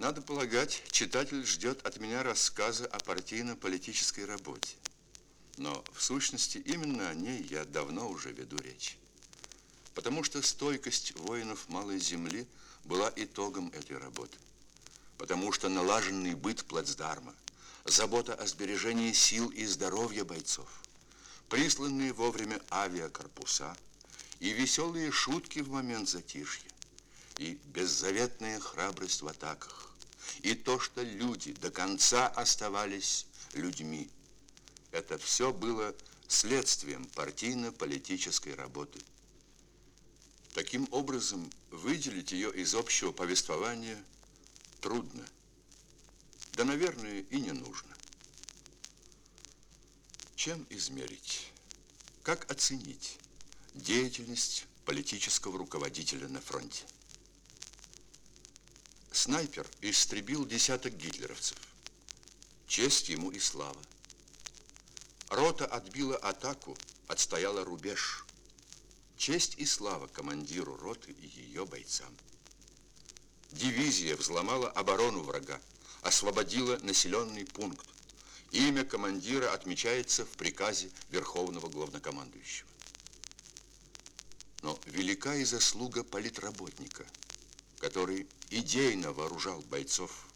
Надо полагать, читатель ждет от меня рассказа о партийно-политической работе. Но в сущности именно о ней я давно уже веду речь. Потому что стойкость воинов Малой Земли была итогом этой работы. Потому что налаженный быт плацдарма, забота о сбережении сил и здоровья бойцов, присланные вовремя авиакорпуса и веселые шутки в момент затишья, и беззаветная храбрость в атаках, и то, что люди до конца оставались людьми. Это все было следствием партийно-политической работы. Таким образом, выделить ее из общего повествования трудно. Да, наверное, и не нужно. Чем измерить? Как оценить деятельность политического руководителя на фронте? Снайпер истребил десяток гитлеровцев. Честь ему и слава. Рота отбила атаку, отстояла рубеж. Честь и слава командиру роты и ее бойцам. Дивизия взломала оборону врага, освободила населенный пункт. Имя командира отмечается в приказе Верховного Главнокомандующего. Но велика и заслуга политработника, который идейно вооружал бойцов,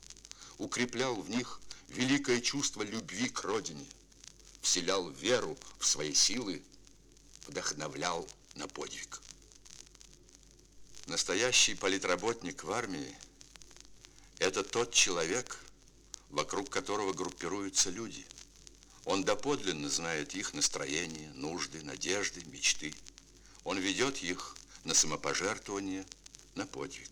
укреплял в них великое чувство любви к родине, вселял веру в свои силы, вдохновлял на подвиг. Настоящий политработник в армии – это тот человек, вокруг которого группируются люди. Он доподлинно знает их настроение, нужды, надежды, мечты. Он ведет их на самопожертвование, на подвиг.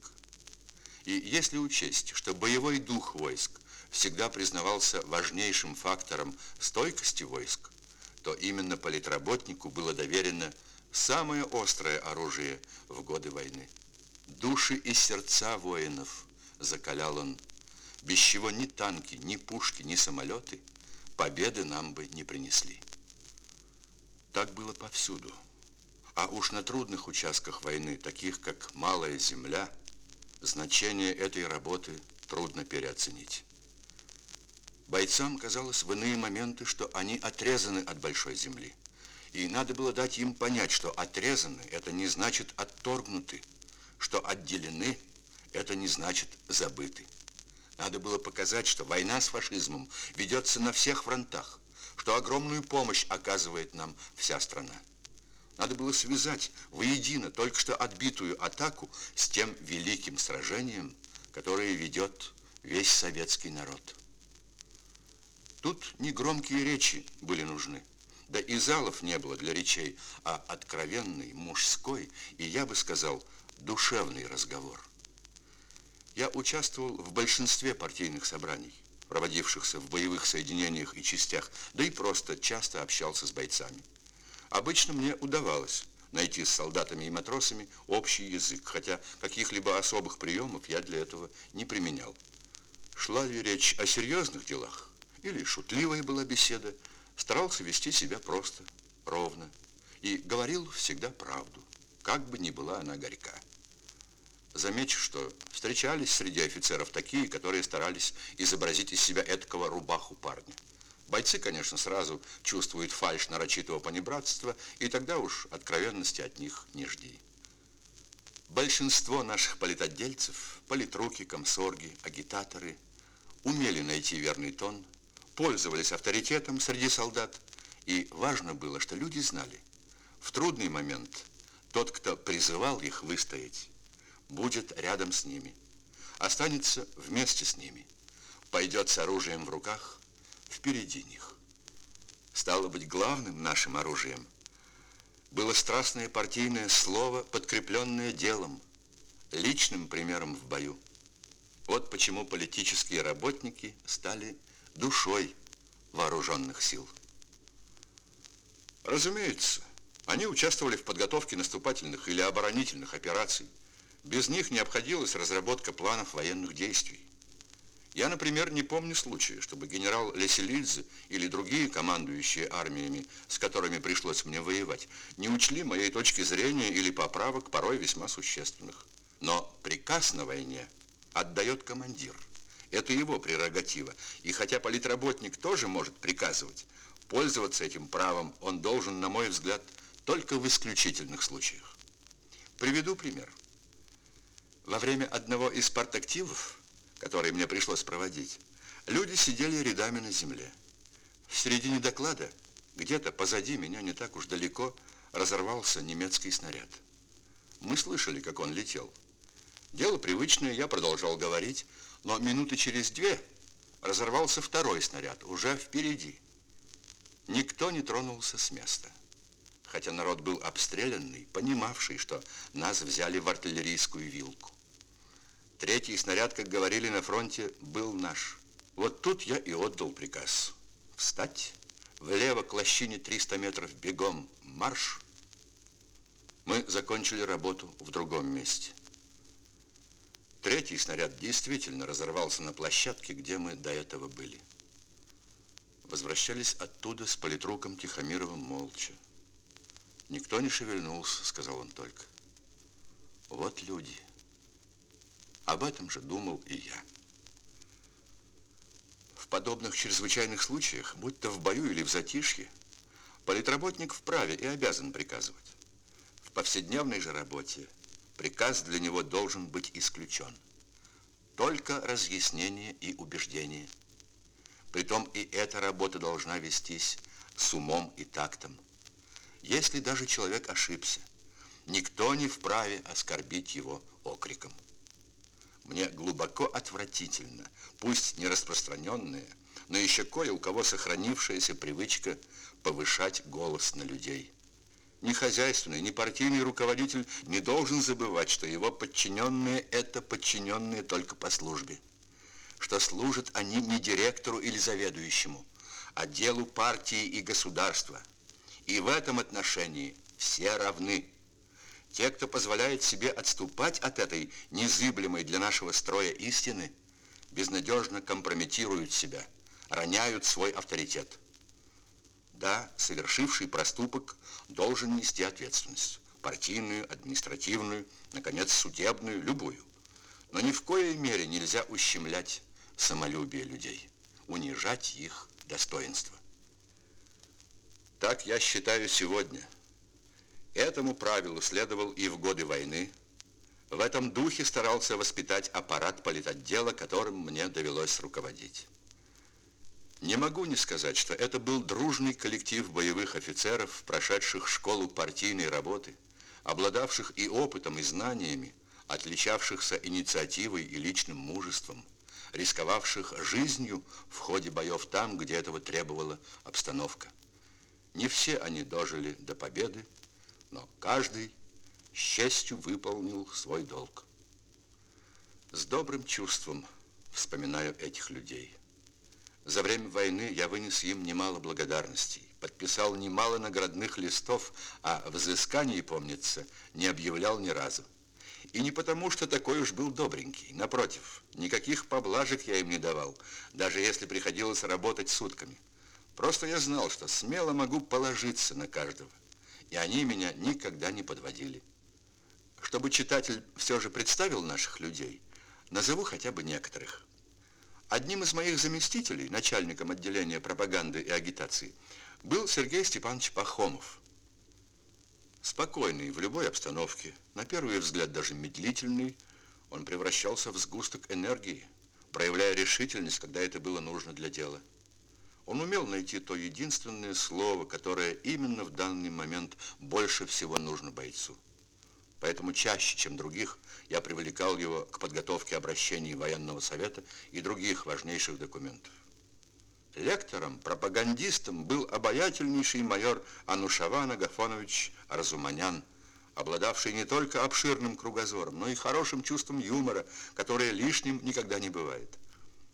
И если учесть, что боевой дух войск всегда признавался важнейшим фактором стойкости войск, то именно политработнику было доверено самое острое оружие в годы войны. Души и сердца воинов закалял он без чего ни танки, ни пушки, ни самолеты победы нам бы не принесли. Так было повсюду. А уж на трудных участках войны, таких как Малая Земля, значение этой работы трудно переоценить. Бойцам казалось в иные моменты, что они отрезаны от большой земли. И надо было дать им понять, что отрезаны – это не значит отторгнуты, что отделены – это не значит забыты. Надо было показать, что война с фашизмом ведется на всех фронтах, что огромную помощь оказывает нам вся страна. Надо было связать воедино только что отбитую атаку с тем великим сражением, которое ведет весь советский народ. Тут не громкие речи были нужны, да и залов не было для речей, а откровенный, мужской и, я бы сказал, душевный разговор. Я участвовал в большинстве партийных собраний, проводившихся в боевых соединениях и частях, да и просто часто общался с бойцами. Обычно мне удавалось найти с солдатами и матросами общий язык, хотя каких-либо особых приемов я для этого не применял. Шла ли речь о серьезных делах или шутливая была беседа, старался вести себя просто, ровно и говорил всегда правду, как бы ни была она горька. Замечу, что встречались среди офицеров такие, которые старались изобразить из себя эткого рубаху парня. Бойцы, конечно, сразу чувствуют фальшь нарочитого понебратства, и тогда уж откровенности от них не жди. Большинство наших политотдельцев, политруки, комсорги, агитаторы, умели найти верный тон, пользовались авторитетом среди солдат, и важно было, что люди знали, в трудный момент тот, кто призывал их выстоять, будет рядом с ними, останется вместе с ними, пойдет с оружием в руках впереди них. Стало быть, главным нашим оружием было страстное партийное слово, подкрепленное делом, личным примером в бою. Вот почему политические работники стали душой вооруженных сил. Разумеется, они участвовали в подготовке наступательных или оборонительных операций, без них не обходилась разработка планов военных действий. Я, например, не помню случая, чтобы генерал Леселидзе или другие командующие армиями, с которыми пришлось мне воевать, не учли моей точки зрения или поправок, порой весьма существенных. Но приказ на войне отдает командир, Это его прерогатива. И хотя политработник тоже может приказывать, пользоваться этим правом он должен, на мой взгляд, только в исключительных случаях. Приведу пример. Во время одного из партактивов, который мне пришлось проводить, люди сидели рядами на земле. В середине доклада, где-то позади меня, не так уж далеко, разорвался немецкий снаряд. Мы слышали, как он летел. Дело привычное, я продолжал говорить, но минуты через две разорвался второй снаряд, уже впереди. Никто не тронулся с места. Хотя народ был обстрелянный, понимавший, что нас взяли в артиллерийскую вилку. Третий снаряд, как говорили на фронте, был наш. Вот тут я и отдал приказ. Встать, влево к лощине 300 метров, бегом, марш. Мы закончили работу в другом месте. Третий снаряд действительно разорвался на площадке, где мы до этого были. Возвращались оттуда с политруком Тихомировым молча. Никто не шевельнулся, сказал он только. Вот люди. Об этом же думал и я. В подобных чрезвычайных случаях, будь то в бою или в затишье, политработник вправе и обязан приказывать. В повседневной же работе приказ для него должен быть исключен. Только разъяснение и убеждение. Притом и эта работа должна вестись с умом и тактом. Если даже человек ошибся, никто не вправе оскорбить его окриком. Мне глубоко отвратительно, пусть не распространенная, но еще кое у кого сохранившаяся привычка повышать голос на людей. Ни хозяйственный, ни партийный руководитель не должен забывать, что его подчиненные – это подчиненные только по службе. Что служат они не директору или заведующему, а делу партии и государства. И в этом отношении все равны. Те, кто позволяет себе отступать от этой незыблемой для нашего строя истины, безнадежно компрометируют себя, роняют свой авторитет. Да, совершивший проступок должен нести ответственность. Партийную, административную, наконец, судебную, любую. Но ни в коей мере нельзя ущемлять самолюбие людей, унижать их достоинство. Так я считаю сегодня – Этому правилу следовал и в годы войны. В этом духе старался воспитать аппарат политотдела, которым мне довелось руководить. Не могу не сказать, что это был дружный коллектив боевых офицеров, прошедших школу партийной работы, обладавших и опытом, и знаниями, отличавшихся инициативой и личным мужеством, рисковавших жизнью в ходе боев там, где этого требовала обстановка. Не все они дожили до победы, но каждый с честью выполнил свой долг. С добрым чувством вспоминаю этих людей. За время войны я вынес им немало благодарностей, подписал немало наградных листов, а взыскании, помнится, не объявлял ни разу. И не потому, что такой уж был добренький. Напротив, никаких поблажек я им не давал, даже если приходилось работать сутками. Просто я знал, что смело могу положиться на каждого и они меня никогда не подводили. Чтобы читатель все же представил наших людей, назову хотя бы некоторых. Одним из моих заместителей, начальником отделения пропаганды и агитации, был Сергей Степанович Пахомов. Спокойный в любой обстановке, на первый взгляд даже медлительный, он превращался в сгусток энергии, проявляя решительность, когда это было нужно для дела. Он умел найти то единственное слово, которое именно в данный момент больше всего нужно бойцу. Поэтому чаще, чем других, я привлекал его к подготовке обращений военного совета и других важнейших документов. Лектором, пропагандистом был обаятельнейший майор Анушаван Агафонович Разуманян, обладавший не только обширным кругозором, но и хорошим чувством юмора, которое лишним никогда не бывает.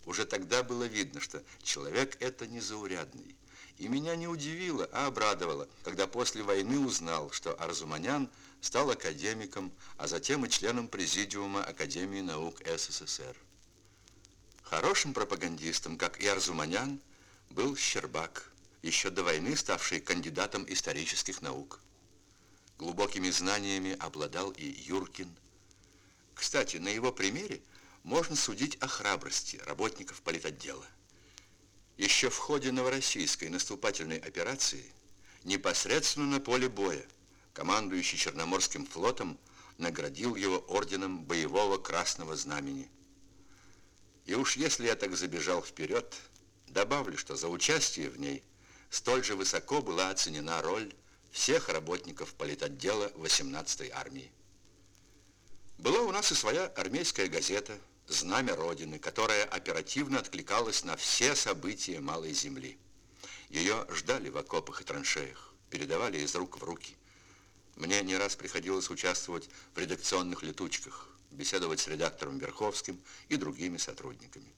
Уже тогда было видно, что человек это незаурядный. И меня не удивило, а обрадовало, когда после войны узнал, что Арзуманян стал академиком, а затем и членом Президиума Академии наук СССР. Хорошим пропагандистом, как и Арзуманян, был Щербак, еще до войны ставший кандидатом исторических наук. Глубокими знаниями обладал и Юркин. Кстати, на его примере можно судить о храбрости работников политотдела. Еще в ходе Новороссийской наступательной операции непосредственно на поле боя командующий Черноморским флотом наградил его орденом боевого красного знамени. И уж если я так забежал вперед, добавлю, что за участие в ней столь же высоко была оценена роль всех работников политотдела 18-й армии. Была у нас и своя армейская газета «Знамя Родины», которая оперативно откликалась на все события Малой Земли. Ее ждали в окопах и траншеях, передавали из рук в руки. Мне не раз приходилось участвовать в редакционных летучках, беседовать с редактором Верховским и другими сотрудниками.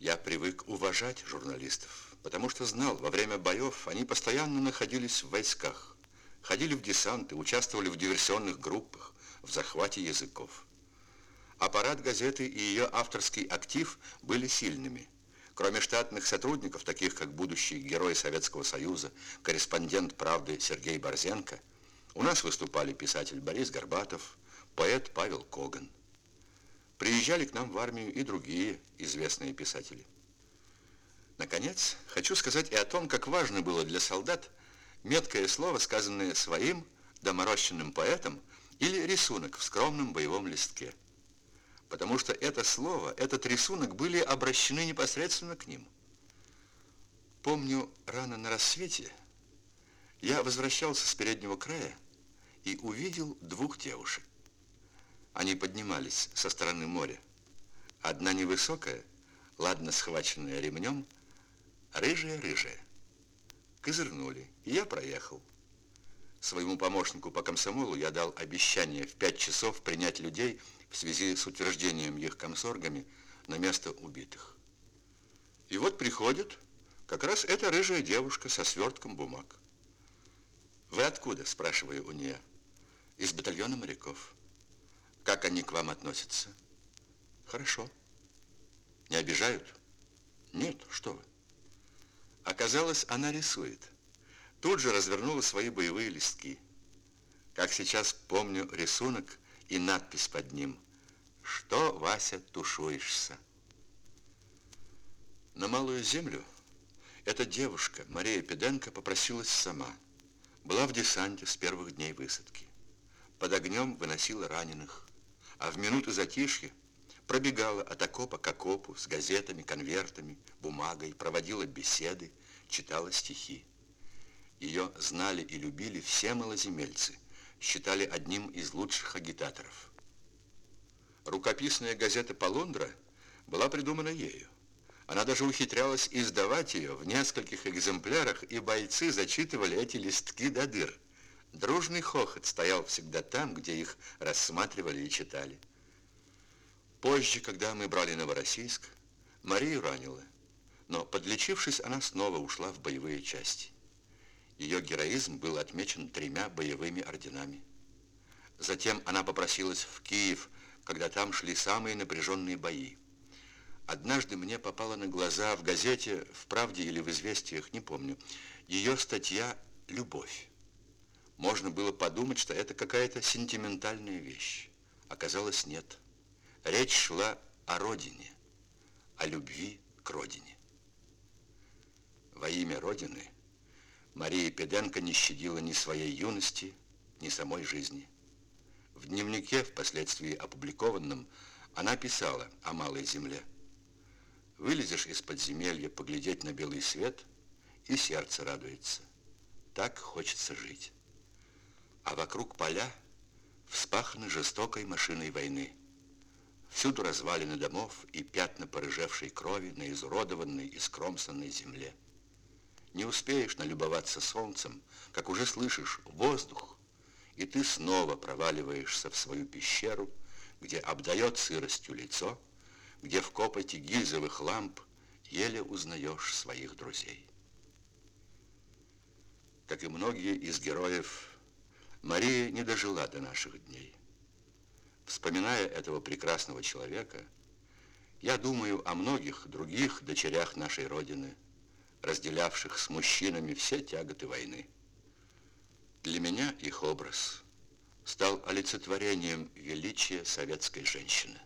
Я привык уважать журналистов, потому что знал, во время боев они постоянно находились в войсках, ходили в десанты, участвовали в диверсионных группах, в захвате языков. Аппарат газеты и ее авторский актив были сильными. Кроме штатных сотрудников, таких как будущий герой Советского Союза, корреспондент «Правды» Сергей Борзенко, у нас выступали писатель Борис Горбатов, поэт Павел Коган. Приезжали к нам в армию и другие известные писатели. Наконец, хочу сказать и о том, как важно было для солдат меткое слово, сказанное своим доморощенным поэтом, или рисунок в скромном боевом листке. Потому что это слово, этот рисунок были обращены непосредственно к ним. Помню, рано на рассвете я возвращался с переднего края и увидел двух девушек. Они поднимались со стороны моря. Одна невысокая, ладно схваченная ремнем, рыжая-рыжая. Козырнули, и я проехал. Своему помощнику по комсомолу я дал обещание в пять часов принять людей в связи с утверждением их комсоргами на место убитых. И вот приходит как раз эта рыжая девушка со свертком бумаг. «Вы откуда?» – спрашиваю у нее. «Из батальона моряков». «Как они к вам относятся?» «Хорошо». «Не обижают?» «Нет, что вы». Оказалось, она рисует тут же развернула свои боевые листки. Как сейчас помню рисунок и надпись под ним «Что, Вася, тушуешься?» На Малую Землю эта девушка, Мария Педенко, попросилась сама. Была в десанте с первых дней высадки. Под огнем выносила раненых, а в минуты затишья пробегала от окопа к окопу с газетами, конвертами, бумагой, проводила беседы, читала стихи. Ее знали и любили все малоземельцы, считали одним из лучших агитаторов. Рукописная газета «Полундра» была придумана ею. Она даже ухитрялась издавать ее в нескольких экземплярах, и бойцы зачитывали эти листки до дыр. Дружный хохот стоял всегда там, где их рассматривали и читали. Позже, когда мы брали Новороссийск, Марию ранила, но, подлечившись, она снова ушла в боевые части. Ее героизм был отмечен тремя боевыми орденами. Затем она попросилась в Киев, когда там шли самые напряженные бои. Однажды мне попала на глаза в газете, в «Правде» или в «Известиях», не помню, ее статья «Любовь». Можно было подумать, что это какая-то сентиментальная вещь. Оказалось, нет. Речь шла о родине, о любви к родине. Во имя Родины – Мария Педенко не щадила ни своей юности, ни самой жизни. В дневнике, впоследствии опубликованном, она писала о малой земле. Вылезешь из подземелья поглядеть на белый свет, и сердце радуется. Так хочется жить. А вокруг поля вспаханы жестокой машиной войны. Всюду развалины домов и пятна порыжевшей крови на изуродованной и скромсанной земле. Не успеешь налюбоваться солнцем, как уже слышишь воздух, и ты снова проваливаешься в свою пещеру, где обдает сыростью лицо, где в копоте гильзовых ламп еле узнаешь своих друзей. Как и многие из героев, Мария не дожила до наших дней. Вспоминая этого прекрасного человека, я думаю о многих других дочерях нашей Родины – разделявших с мужчинами все тяготы войны. Для меня их образ стал олицетворением величия советской женщины.